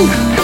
Ooh.